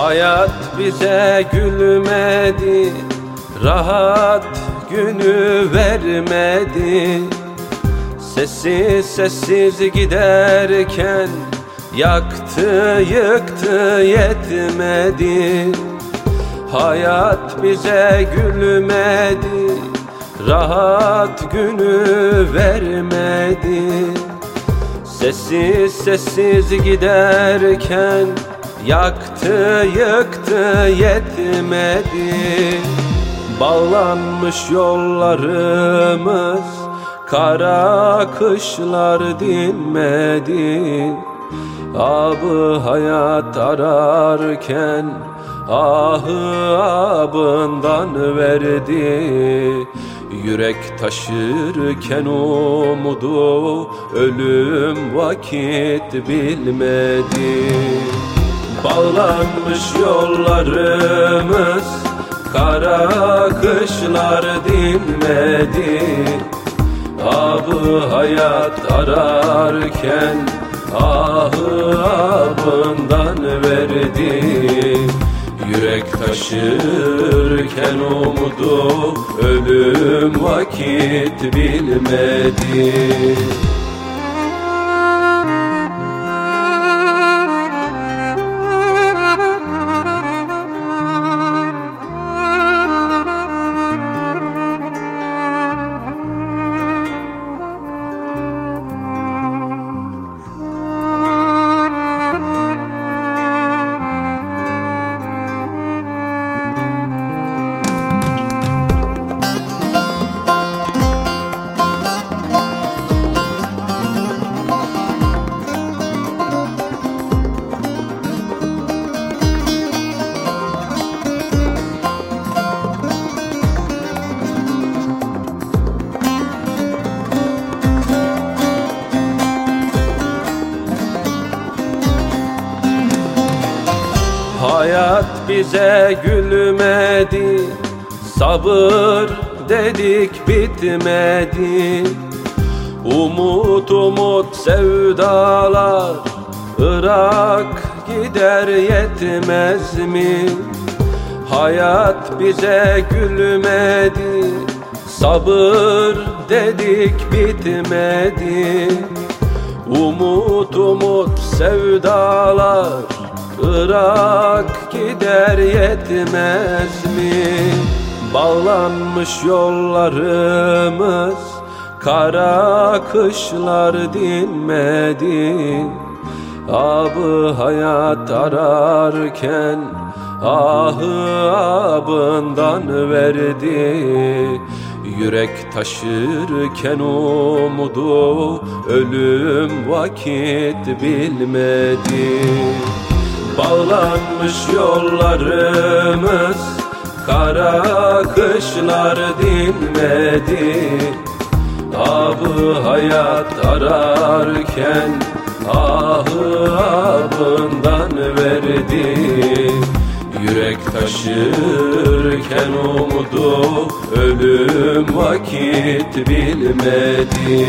Hayat bize gülmedi Rahat günü vermedi. Sessiz sessiz giderken Yaktı yıktı yetmedi. Hayat bize gülmedi Rahat günü vermedi. Sessiz sessiz giderken Yaktı yıktı yetmedi. Bağlanmış yollarımız Kara kışlar dinmedi. Abı hayat ararken Ahı abından verdi. Yürek taşırken umudu Ölüm vakit bilmedi Bağlanmış yollarımız Kara kışlar dinmedi Abı hayat ararken Ahı abından verdi. Yürek taşırken umudu Ölüm vakit bilmedi Hayat bize gülmedi. Sabır dedik bitmedi. Umut umut sevdalar Irak gider yetmez mi? Hayat bize gülmedi. Sabır dedik bitmedi. Umut umut sevdalar Irak gider yetmez mi? Bağlanmış yollarımız Kara kışlar dinmedi. Abı hayat ararken Ahı abından verdi. Yürek taşırken umudu Ölüm vakit bilmedi Bağlanmış yollarımız Kara kışlar dinmedi. Abı hayat ararken Ahı abından verdi. Yürek taşırken umudu Ölüm vakit bilmedi